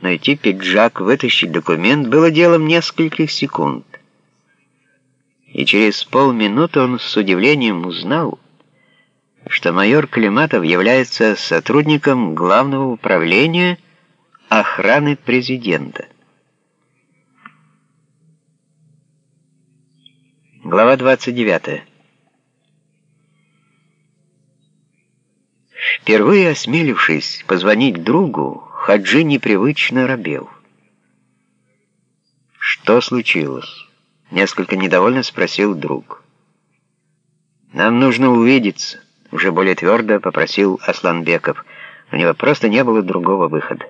Найти пиджак, вытащить документ было делом нескольких секунд. И через полминуты он с удивлением узнал, что майор Климатов является сотрудником Главного управления охраны президента. Глава 29. Впервые осмелившись позвонить другу, Хаджи непривычно робел. «Что случилось?» — несколько недовольно спросил друг. «Нам нужно увидеться», — уже более твердо попросил Асланбеков. У него просто не было другого выхода.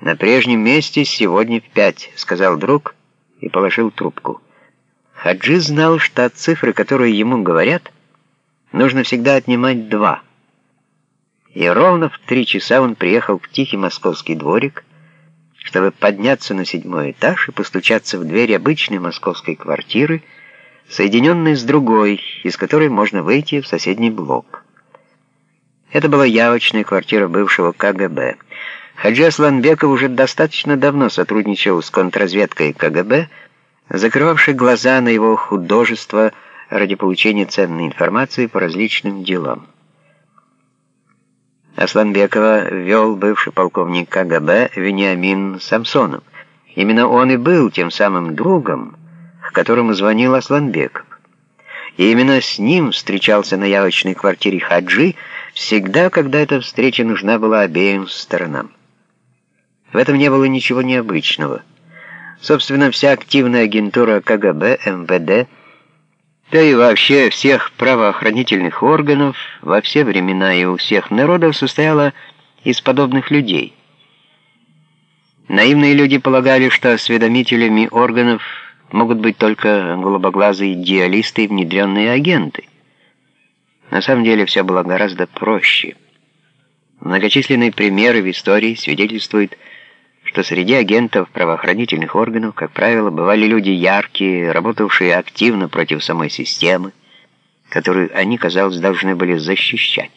«На прежнем месте сегодня в пять», — сказал друг и положил трубку. Хаджи знал, что от цифры, которые ему говорят, нужно всегда отнимать два — и ровно в три часа он приехал в тихий московский дворик, чтобы подняться на седьмой этаж и постучаться в дверь обычной московской квартиры, соединенной с другой, из которой можно выйти в соседний блок. Это была явочная квартира бывшего КГБ. Хаджи Асланбеков уже достаточно давно сотрудничал с контрразведкой КГБ, закрывавшей глаза на его художество ради получения ценной информации по различным делам. Асланбекова вел бывший полковник КГБ Вениамин Самсонов. Именно он и был тем самым другом, к которому звонил Асланбеков. И именно с ним встречался на явочной квартире Хаджи всегда, когда эта встреча нужна была обеим сторонам. В этом не было ничего необычного. Собственно, вся активная агентура КГБ, МВД – да и вообще всех правоохранительных органов во все времена и у всех народов состояла из подобных людей. Наивные люди полагали, что осведомителями органов могут быть только голубоглазые идеалисты и внедренные агенты. На самом деле все было гораздо проще. Многочисленные примеры в истории свидетельствуют, что среди агентов правоохранительных органов, как правило, бывали люди яркие, работавшие активно против самой системы, которую они, казалось, должны были защищать.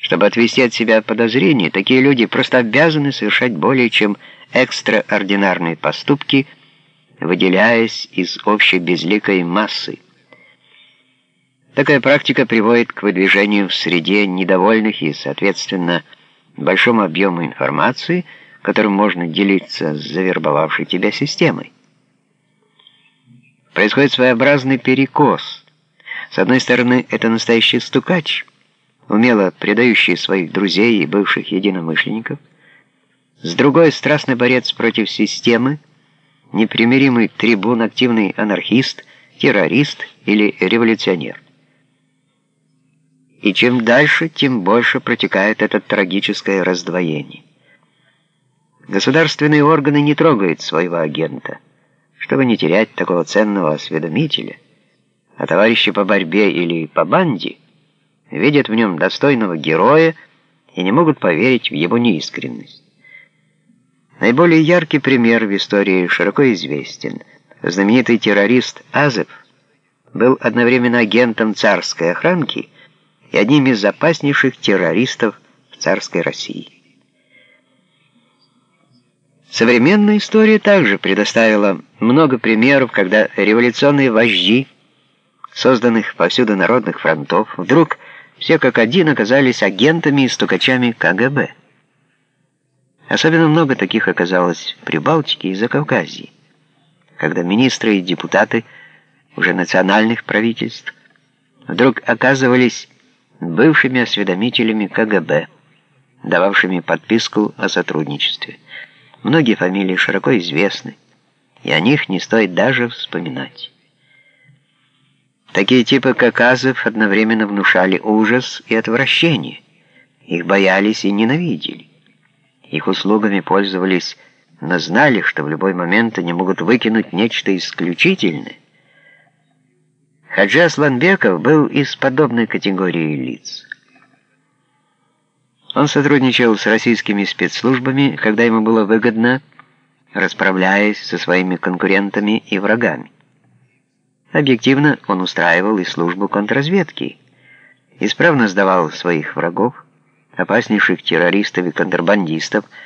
Чтобы отвести от себя подозрения, такие люди просто обязаны совершать более чем экстраординарные поступки, выделяясь из общей безликой массы. Такая практика приводит к выдвижению в среде недовольных и, соответственно, большому объему информации – которым можно делиться с завербовавшей тебя системой. Происходит своеобразный перекос. С одной стороны, это настоящий стукач, умело предающий своих друзей и бывших единомышленников. С другой, страстный борец против системы, непримиримый трибун, активный анархист, террорист или революционер. И чем дальше, тем больше протекает это трагическое раздвоение. Государственные органы не трогают своего агента, чтобы не терять такого ценного осведомителя, а товарищи по борьбе или по банде видят в нем достойного героя и не могут поверить в его неискренность. Наиболее яркий пример в истории широко известен. Знаменитый террорист Азев был одновременно агентом царской охранки и одним из опаснейших террористов в царской России. Современная история также предоставила много примеров, когда революционные вожди, созданных повсюду народных фронтов, вдруг все как один оказались агентами и стукачами КГБ. Особенно много таких оказалось в Прибалтике и Закавказье, когда министры и депутаты уже национальных правительств вдруг оказывались бывшими осведомителями КГБ, дававшими подписку о сотрудничестве. Многие фамилии широко известны, и о них не стоит даже вспоминать. Такие типы, как Азов, одновременно внушали ужас и отвращение. Их боялись и ненавидели. Их услугами пользовались, но знали, что в любой момент они могут выкинуть нечто исключительное. Хаджи Асланбеков был из подобной категории лиц. Он сотрудничал с российскими спецслужбами, когда ему было выгодно, расправляясь со своими конкурентами и врагами. Объективно он устраивал и службу контрразведки, исправно сдавал своих врагов, опаснейших террористов и контрабандистов,